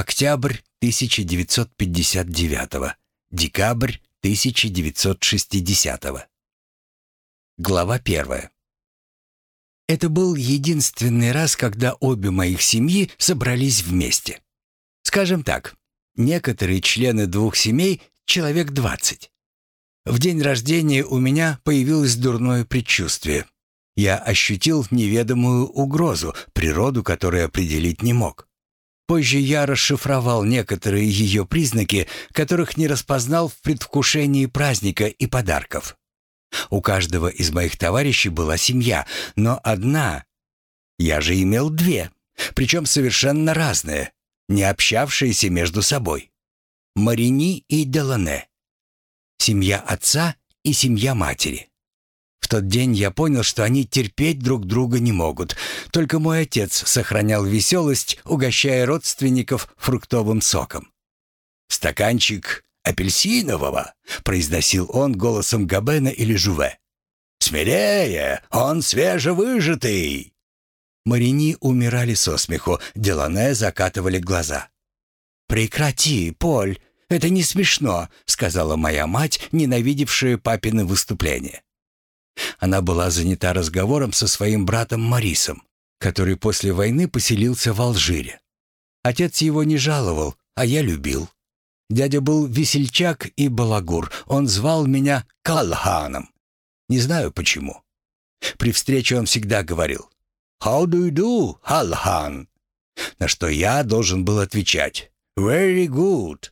Октябрь 1959. Декабрь 1960. Глава первая. Это был единственный раз, когда обе моих семьи собрались вместе. Скажем так, некоторые члены двух семей, человек двадцать. В день рождения у меня появилось дурное предчувствие. Я ощутил неведомую угрозу, природу которой определить не мог. Позже я расшифровал некоторые ее признаки, которых не распознал в предвкушении праздника и подарков. У каждого из моих товарищей была семья, но одна... Я же имел две, причем совершенно разные, не общавшиеся между собой. Марини и Делане. Семья отца и семья матери. В тот день я понял, что они терпеть друг друга не могут. Только мой отец сохранял веселость, угощая родственников фруктовым соком. «Стаканчик апельсинового», — произносил он голосом Габена или Жуве. «Смелее, он свежевыжатый!» Марини умирали со смеху, Делане закатывали глаза. «Прекрати, Поль, это не смешно», — сказала моя мать, ненавидевшая папины выступления. Она была занята разговором со своим братом Марисом, который после войны поселился в Алжире. Отец его не жаловал, а я любил. Дядя был весельчак и балагур. Он звал меня Калханом. Не знаю почему. При встрече он всегда говорил «How do you do, Калхан?» На что я должен был отвечать «Very good».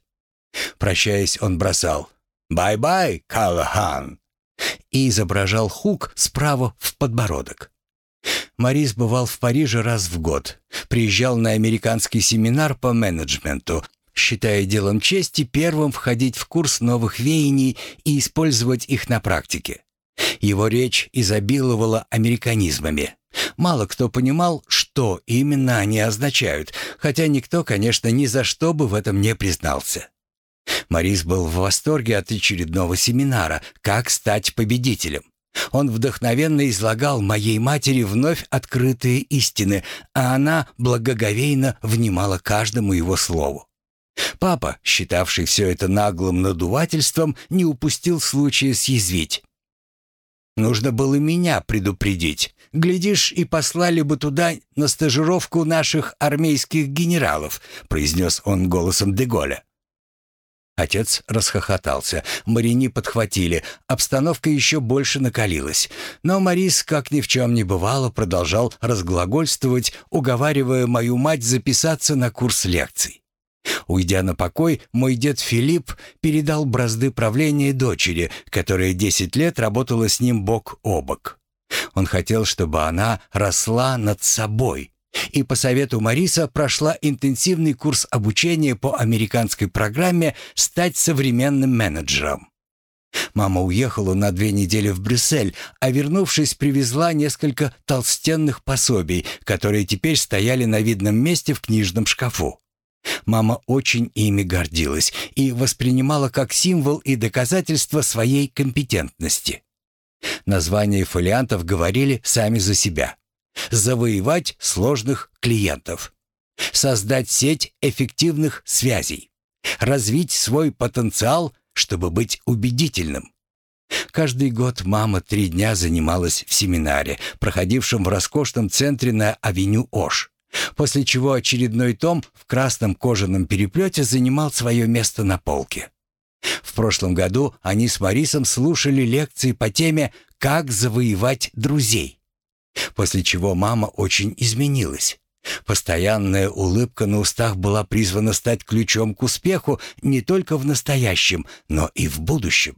Прощаясь, он бросал «Bye-bye, Калхан» и изображал хук справа в подбородок. Морис бывал в Париже раз в год, приезжал на американский семинар по менеджменту, считая делом чести первым входить в курс новых веяний и использовать их на практике. Его речь изобиловала американизмами. Мало кто понимал, что именно они означают, хотя никто, конечно, ни за что бы в этом не признался. Морис был в восторге от очередного семинара «Как стать победителем». Он вдохновенно излагал моей матери вновь открытые истины, а она благоговейно внимала каждому его слову. Папа, считавший все это наглым надувательством, не упустил случая съязвить. «Нужно было меня предупредить. Глядишь, и послали бы туда на стажировку наших армейских генералов», произнес он голосом Деголя. Отец расхохотался. Марини подхватили. Обстановка еще больше накалилась. Но Марис, как ни в чем не бывало, продолжал разглагольствовать, уговаривая мою мать записаться на курс лекций. Уйдя на покой, мой дед Филипп передал бразды правления дочери, которая десять лет работала с ним бок о бок. Он хотел, чтобы она росла над собой, и по совету Мариса прошла интенсивный курс обучения по американской программе «Стать современным менеджером». Мама уехала на две недели в Брюссель, а вернувшись, привезла несколько толстенных пособий, которые теперь стояли на видном месте в книжном шкафу. Мама очень ими гордилась и воспринимала как символ и доказательство своей компетентности. Названия фолиантов говорили сами за себя завоевать сложных клиентов, создать сеть эффективных связей, развить свой потенциал, чтобы быть убедительным. Каждый год мама три дня занималась в семинаре, проходившем в роскошном центре на авеню Ош, после чего очередной том в красном кожаном переплете занимал свое место на полке. В прошлом году они с Марисом слушали лекции по теме «Как завоевать друзей». После чего мама очень изменилась. Постоянная улыбка на устах была призвана стать ключом к успеху не только в настоящем, но и в будущем.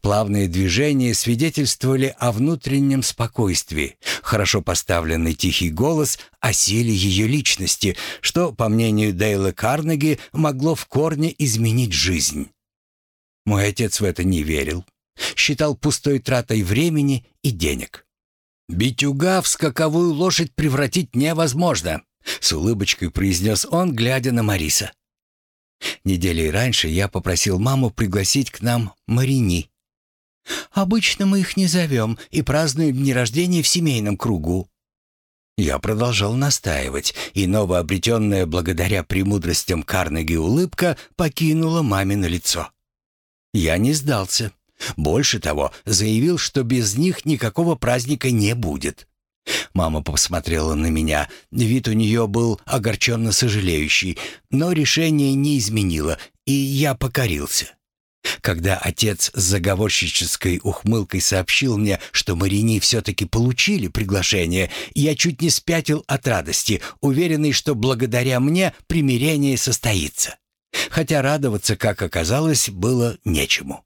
Плавные движения свидетельствовали о внутреннем спокойствии, хорошо поставленный тихий голос о силе ее личности, что, по мнению Дейла Карнеги, могло в корне изменить жизнь. Мой отец в это не верил, считал пустой тратой времени и денег. «Битюга в скаковую лошадь превратить невозможно», — с улыбочкой произнес он, глядя на Мариса. Неделей раньше я попросил маму пригласить к нам Марини. «Обычно мы их не зовем и празднуем дни рождения в семейном кругу». Я продолжал настаивать, и новообретенная благодаря премудростям Карнеги улыбка покинула мамино лицо. Я не сдался. Больше того, заявил, что без них никакого праздника не будет. Мама посмотрела на меня. Вид у нее был огорченно сожалеющий, но решение не изменило, и я покорился. Когда отец с заговорщической ухмылкой сообщил мне, что Марини все-таки получили приглашение, я чуть не спятил от радости, уверенный, что благодаря мне примирение состоится. Хотя радоваться, как оказалось, было нечему.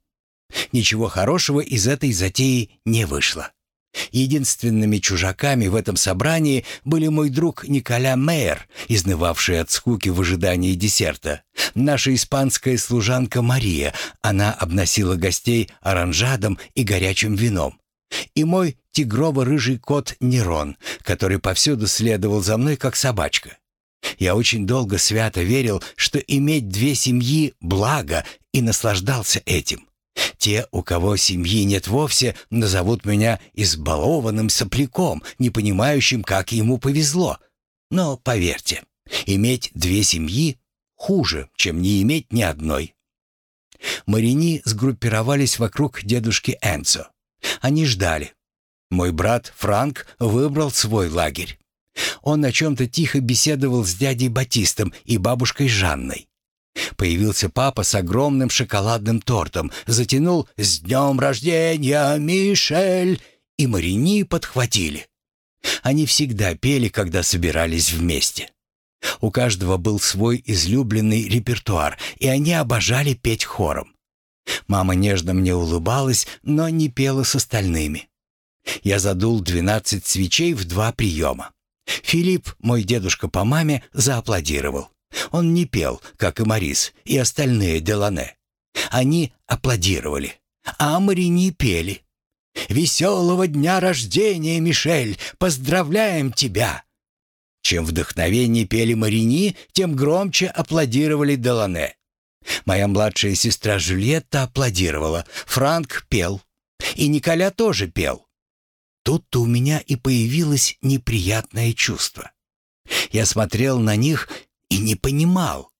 Ничего хорошего из этой затеи не вышло. Единственными чужаками в этом собрании были мой друг Николя Мейер, изнывавший от скуки в ожидании десерта, наша испанская служанка Мария, она обносила гостей оранжадом и горячим вином, и мой тигрово-рыжий кот Нерон, который повсюду следовал за мной как собачка. Я очень долго свято верил, что иметь две семьи — благо, и наслаждался этим. Те, у кого семьи нет вовсе, назовут меня избалованным сопляком, не понимающим, как ему повезло. Но поверьте, иметь две семьи хуже, чем не иметь ни одной. Марини сгруппировались вокруг дедушки Энцо. Они ждали. Мой брат Франк выбрал свой лагерь. Он о чем-то тихо беседовал с дядей Батистом и бабушкой Жанной. Появился папа с огромным шоколадным тортом, затянул «С днем рождения, Мишель!» и Марини подхватили. Они всегда пели, когда собирались вместе. У каждого был свой излюбленный репертуар, и они обожали петь хором. Мама нежно мне улыбалась, но не пела с остальными. Я задул двенадцать свечей в два приема. Филипп, мой дедушка по маме, зааплодировал. Он не пел, как и Марис и остальные Делане. Они аплодировали, а Марини пели. «Веселого дня рождения, Мишель! Поздравляем тебя!» Чем вдохновение пели Марини, тем громче аплодировали Делане. Моя младшая сестра Жюльетта аплодировала, Франк пел. И Николя тоже пел. Тут-то у меня и появилось неприятное чувство. Я смотрел на них и не понимал.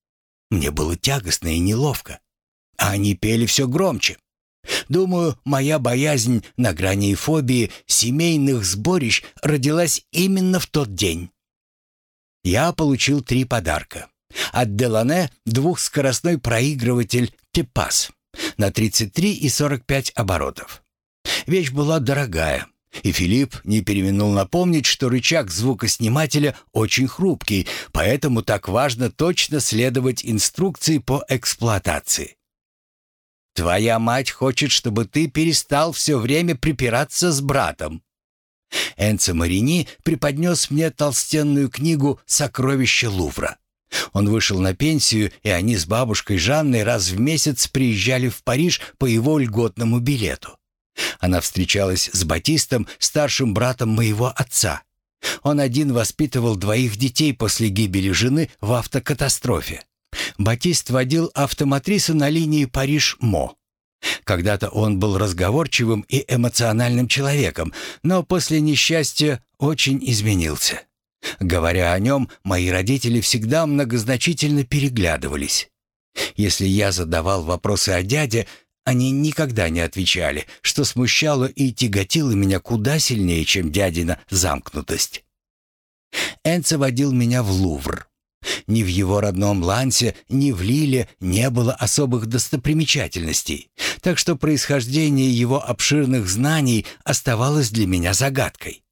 Мне было тягостно и неловко. А они пели все громче. Думаю, моя боязнь на грани фобии семейных сборищ родилась именно в тот день. Я получил три подарка. От Делане двухскоростной проигрыватель Тепас на 33 и 45 оборотов. Вещь была дорогая, и Филипп не переминул напомнить, что рычаг звукоснимателя очень хрупкий, поэтому так важно точно следовать инструкции по эксплуатации. «Твоя мать хочет, чтобы ты перестал все время припираться с братом». Энцо Марини преподнес мне толстенную книгу «Сокровища Лувра». Он вышел на пенсию, и они с бабушкой Жанной раз в месяц приезжали в Париж по его льготному билету. Она встречалась с Батистом, старшим братом моего отца. Он один воспитывал двоих детей после гибели жены в автокатастрофе. Батист водил автоматрису на линии Париж-Мо. Когда-то он был разговорчивым и эмоциональным человеком, но после несчастья очень изменился. Говоря о нем, мои родители всегда многозначительно переглядывались. Если я задавал вопросы о дяде, они никогда не отвечали, что смущало и тяготило меня куда сильнее, чем дядина замкнутость. Энце водил меня в Лувр. Ни в его родном Лансе, ни в Лиле не было особых достопримечательностей, так что происхождение его обширных знаний оставалось для меня загадкой.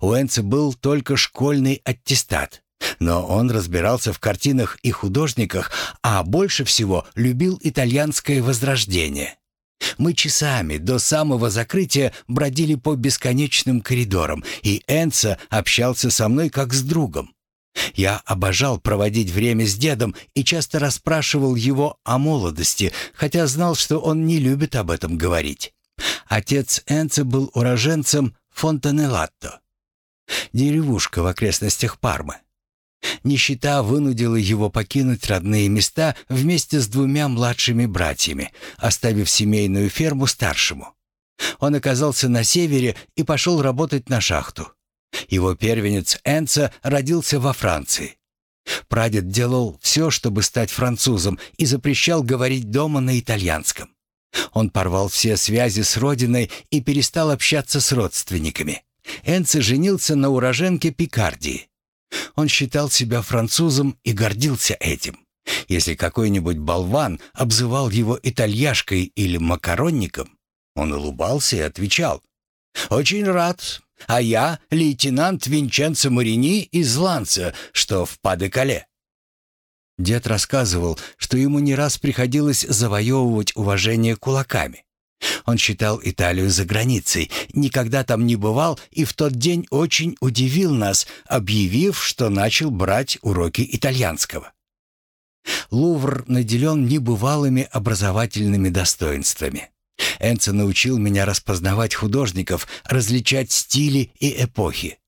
У Энце был только школьный аттестат, но он разбирался в картинах и художниках, а больше всего любил итальянское возрождение. Мы часами до самого закрытия бродили по бесконечным коридорам, и Энца общался со мной как с другом. Я обожал проводить время с дедом и часто расспрашивал его о молодости, хотя знал, что он не любит об этом говорить. Отец Энца был уроженцем Фонтанелатто, деревушка в окрестностях Пармы. Нищета вынудила его покинуть родные места вместе с двумя младшими братьями, оставив семейную ферму старшему. Он оказался на севере и пошел работать на шахту. Его первенец Энца родился во Франции. Прадед делал все, чтобы стать французом, и запрещал говорить дома на итальянском. Он порвал все связи с родиной и перестал общаться с родственниками. Энце женился на уроженке Пикардии. Он считал себя французом и гордился этим. Если какой-нибудь болван обзывал его итальяшкой или макаронником, он улыбался и отвечал «Очень рад, а я лейтенант Винченцо Марини из Ланца, что в Паде-Кале». Дед рассказывал, что ему не раз приходилось завоевывать уважение кулаками. Он считал Италию за границей, никогда там не бывал и в тот день очень удивил нас, объявив, что начал брать уроки итальянского. Лувр наделен небывалыми образовательными достоинствами. Энце научил меня распознавать художников, различать стили и эпохи.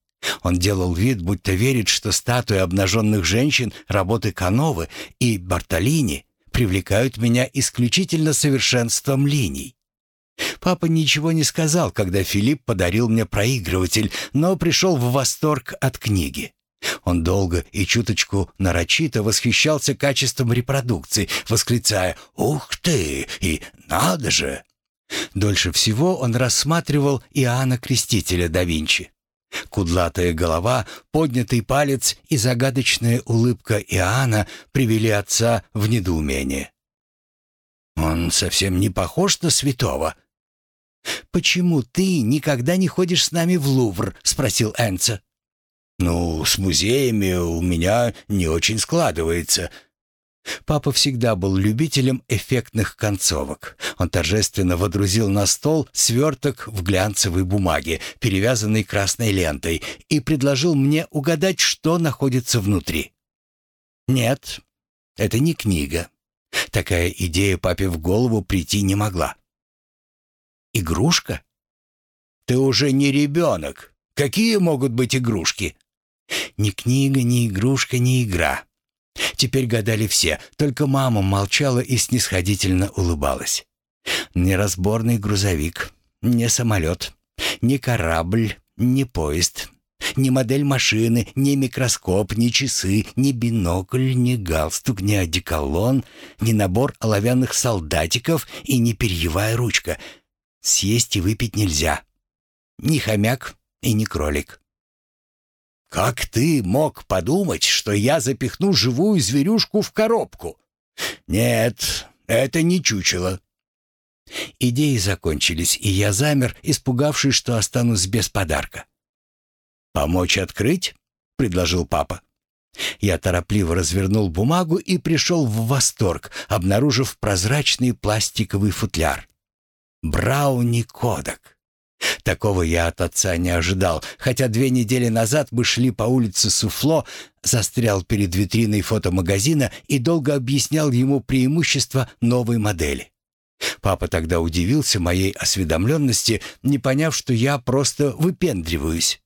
Он делал вид, будто верит, что статуи обнаженных женщин работы Кановы и Бартолини привлекают меня исключительно совершенством линий. Папа ничего не сказал, когда Филипп подарил мне проигрыватель, но пришел в восторг от книги. Он долго и чуточку нарочито восхищался качеством репродукции, восклицая «Ух ты!» и «Надо же!». Дольше всего он рассматривал Иоанна Крестителя да Винчи. Кудлатая голова, поднятый палец и загадочная улыбка Иоанна привели отца в недоумение. «Он совсем не похож на святого». «Почему ты никогда не ходишь с нами в Лувр?» — спросил Энца. «Ну, с музеями у меня не очень складывается». Папа всегда был любителем эффектных концовок. Он торжественно водрузил на стол сверток в глянцевой бумаге, перевязанный красной лентой, и предложил мне угадать, что находится внутри. «Нет, это не книга». Такая идея папе в голову прийти не могла. «Игрушка?» «Ты уже не ребенок. Какие могут быть игрушки?» Ни книга, ни игрушка, ни игра. Теперь гадали все, только мама молчала и снисходительно улыбалась. Ни разборный грузовик, ни самолет, ни корабль, ни поезд, ни модель машины, ни микроскоп, ни часы, ни бинокль, ни галстук, ни одеколон, ни набор оловянных солдатиков и ни перьевая ручка. Съесть и выпить нельзя. Ни хомяк и ни кролик. «Как ты мог подумать, что я запихну живую зверюшку в коробку?» «Нет, это не чучело». Идеи закончились, и я замер, испугавшись, что останусь без подарка. «Помочь открыть?» — предложил папа. Я торопливо развернул бумагу и пришел в восторг, обнаружив прозрачный пластиковый футляр. «Брауни Кодак». Такого я от отца не ожидал, хотя две недели назад мы шли по улице Суфло, застрял перед витриной фотомагазина и долго объяснял ему преимущества новой модели. Папа тогда удивился моей осведомленности, не поняв, что я просто выпендриваюсь.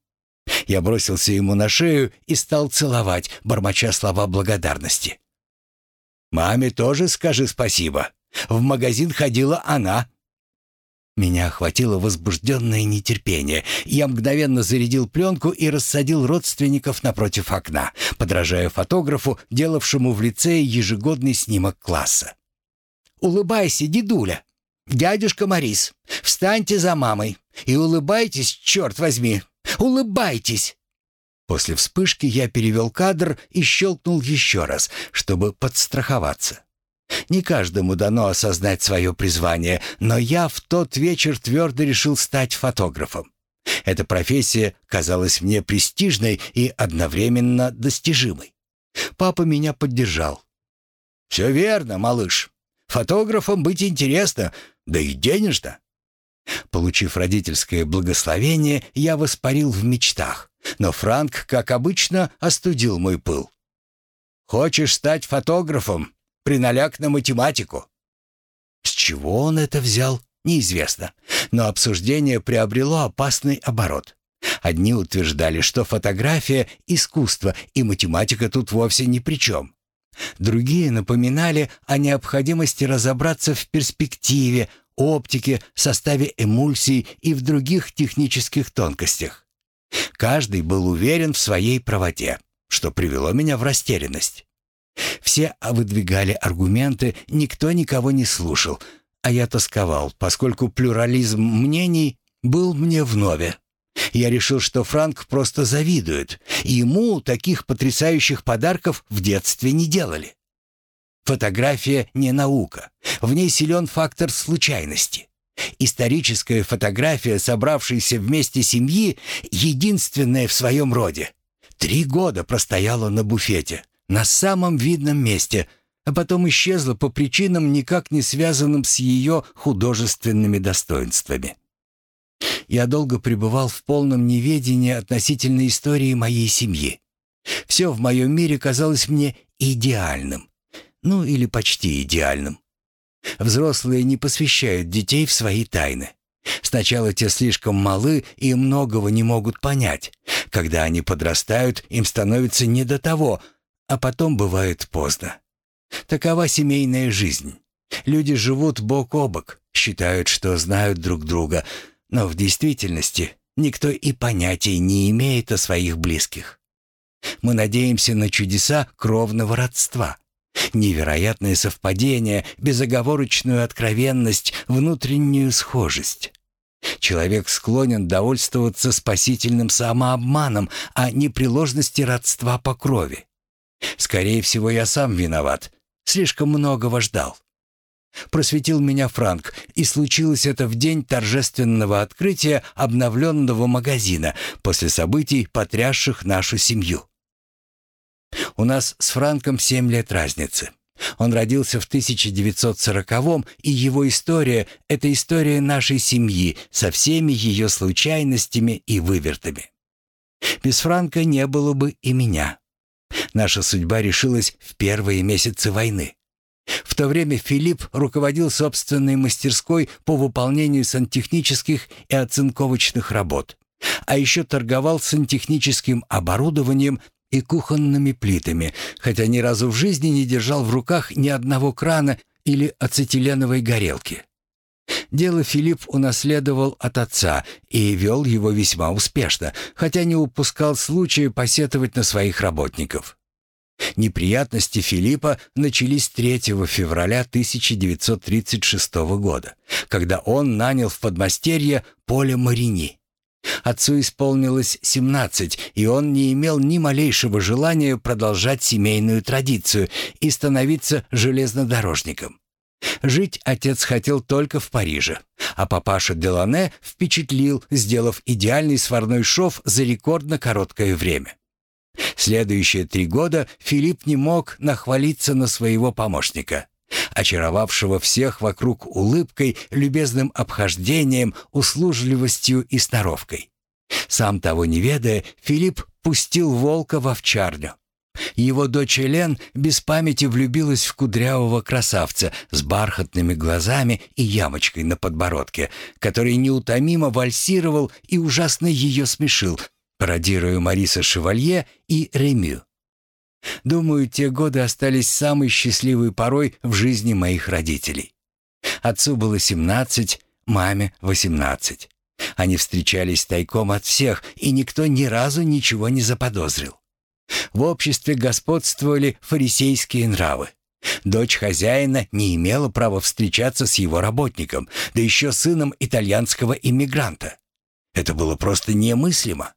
Я бросился ему на шею и стал целовать, бормоча слова благодарности. «Маме тоже скажи спасибо. В магазин ходила она», меня охватило возбужденное нетерпение. Я мгновенно зарядил пленку и рассадил родственников напротив окна, подражая фотографу, делавшему в лицее ежегодный снимок класса. «Улыбайся, дедуля! Дядюшка Морис, встаньте за мамой и улыбайтесь, черт возьми! Улыбайтесь!» После вспышки я перевел кадр и щелкнул еще раз, чтобы подстраховаться. Не каждому дано осознать свое призвание, но я в тот вечер твердо решил стать фотографом. Эта профессия казалась мне престижной и одновременно достижимой. Папа меня поддержал. «Все верно, малыш. Фотографом быть интересно, да и денежно». Получив родительское благословение, я воспарил в мечтах, но Франк, как обычно, остудил мой пыл. «Хочешь стать фотографом? Приналяк на математику». С чего он это взял, неизвестно, но обсуждение приобрело опасный оборот. Одни утверждали, что фотография — искусство, и математика тут вовсе ни при чем. Другие напоминали о необходимости разобраться в перспективе, оптике, составе эмульсий и в других технических тонкостях. Каждый был уверен в своей правоте, что привело меня в растерянность. Все выдвигали аргументы, никто никого не слушал, а я тосковал, поскольку плюрализм мнений был мне вновь. Я решил, что Франк просто завидует, ему таких потрясающих подарков в детстве не делали. Фотография не наука, в ней силен фактор случайности. Историческая фотография собравшейся вместе семьи, единственная в своем роде. Три года простояла на буфете, на самом видном месте, а потом исчезла по причинам, никак не связанным с ее художественными достоинствами. Я долго пребывал в полном неведении относительно истории моей семьи. Все в моем мире казалось мне идеальным. Ну или почти идеальным. Взрослые не посвящают детей в свои тайны. Сначала те слишком малы и многого не могут понять. Когда они подрастают, им становится не до того, а потом бывает поздно. Такова семейная жизнь. Люди живут бок о бок, считают, что знают друг друга, но в действительности никто и понятия не имеет о своих близких. Мы надеемся на чудеса кровного родства, Невероятное совпадение, безоговорочную откровенность, внутреннюю схожесть. Человек склонен довольствоваться спасительным самообманом, а не приложности родства по крови. Скорее всего, я сам виноват. Слишком многого ждал. Просветил меня Франк, и случилось это в день торжественного открытия обновленного магазина после событий, потрясших нашу семью. У нас с Франком семь лет разницы. Он родился в 1940-м, и его история — это история нашей семьи со всеми ее случайностями и вывертами. Без Франка не было бы и меня. Наша судьба решилась в первые месяцы войны. В то время Филипп руководил собственной мастерской по выполнению сантехнических и оцинковочных работ, а еще торговал сантехническим оборудованием и кухонными плитами, хотя ни разу в жизни не держал в руках ни одного крана или ацетиленовой горелки. Дело Филипп унаследовал от отца и вел его весьма успешно, хотя не упускал случая посетовать на своих работников. Неприятности Филиппа начались 3 февраля 1936 года, когда он нанял в подмастерье Поле Марини. Отцу исполнилось 17, и он не имел ни малейшего желания продолжать семейную традицию и становиться железнодорожником. Жить отец хотел только в Париже, а папаша Делане впечатлил, сделав идеальный сварной шов за рекордно короткое время. Следующие три года Филипп не мог нахвалиться на своего помощника очаровавшего всех вокруг улыбкой, любезным обхождением, услужливостью и сноровкой. Сам того не ведая, Филипп пустил волка в овчарню. Его дочь Элен без памяти влюбилась в кудрявого красавца с бархатными глазами и ямочкой на подбородке, который неутомимо вальсировал и ужасно ее смешил, пародируя Мариса Шевалье и Ремю. Думаю, те годы остались самой счастливой порой в жизни моих родителей. Отцу было 17, маме 18. Они встречались тайком от всех, и никто ни разу ничего не заподозрил. В обществе господствовали фарисейские нравы. Дочь хозяина не имела права встречаться с его работником, да еще сыном итальянского иммигранта. Это было просто немыслимо.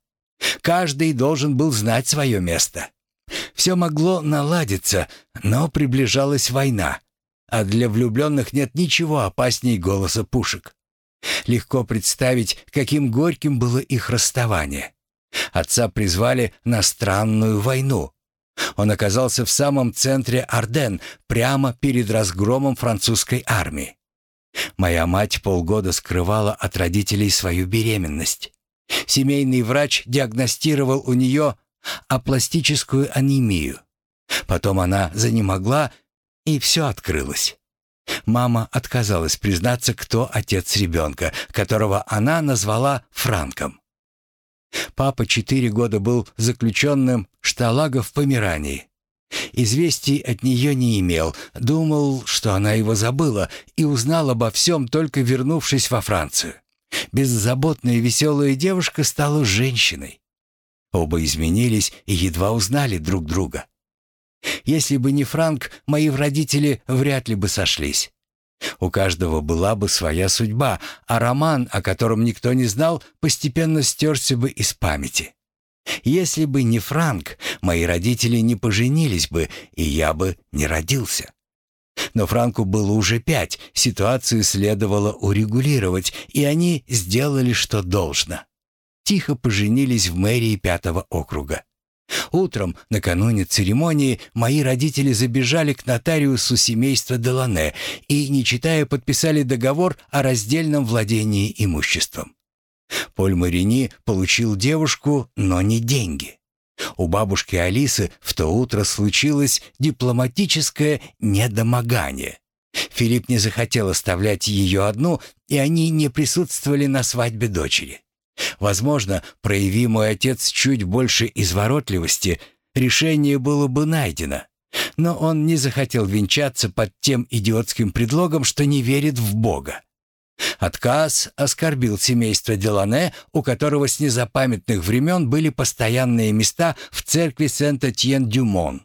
Каждый должен был знать свое место. Все могло наладиться, но приближалась война, а для влюбленных нет ничего опасней голоса пушек. Легко представить, каким горьким было их расставание. Отца призвали на странную войну. Он оказался в самом центре Арден, прямо перед разгромом французской армии. Моя мать полгода скрывала от родителей свою беременность. Семейный врач диагностировал у нее а пластическую анемию. Потом она занемогла, и все открылось. Мама отказалась признаться, кто отец ребенка, которого она назвала Франком. Папа четыре года был заключенным шталага в Померании. Известий от нее не имел, думал, что она его забыла, и узнал обо всем, только вернувшись во Францию. Беззаботная веселая девушка стала женщиной. Оба изменились и едва узнали друг друга. Если бы не Франк, мои родители вряд ли бы сошлись. У каждого была бы своя судьба, а роман, о котором никто не знал, постепенно стерся бы из памяти. Если бы не Франк, мои родители не поженились бы, и я бы не родился. Но Франку было уже пять, ситуацию следовало урегулировать, и они сделали, что должно. Тихо поженились в мэрии пятого округа. Утром, накануне церемонии, мои родители забежали к нотариусу семейства Делане и, не читая, подписали договор о раздельном владении имуществом. Поль Марини получил девушку, но не деньги. У бабушки Алисы в то утро случилось дипломатическое недомогание. Филипп не захотел оставлять ее одну, и они не присутствовали на свадьбе дочери. Возможно, прояви мой отец чуть больше изворотливости, решение было бы найдено. Но он не захотел венчаться под тем идиотским предлогом, что не верит в Бога. Отказ оскорбил семейство Делане, у которого с незапамятных времен были постоянные места в церкви Сент-Этьен-Дюмон.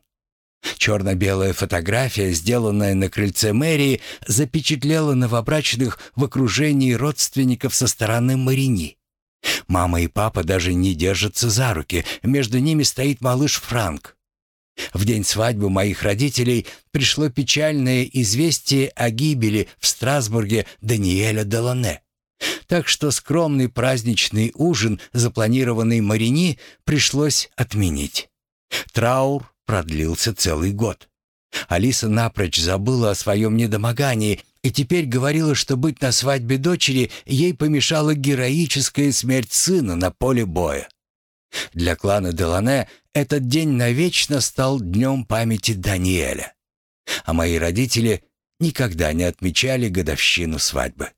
Черно-белая фотография, сделанная на крыльце мэрии, запечатлела новобрачных в окружении родственников со стороны Марини. Мама и папа даже не держатся за руки, между ними стоит малыш Франк. В день свадьбы моих родителей пришло печальное известие о гибели в Страсбурге Даниэля Делане. Так что скромный праздничный ужин, запланированный Марини, пришлось отменить. Траур продлился целый год. Алиса напрочь забыла о своем недомогании и теперь говорила, что быть на свадьбе дочери ей помешала героическая смерть сына на поле боя. Для клана Делане этот день навечно стал днем памяти Даниэля. А мои родители никогда не отмечали годовщину свадьбы.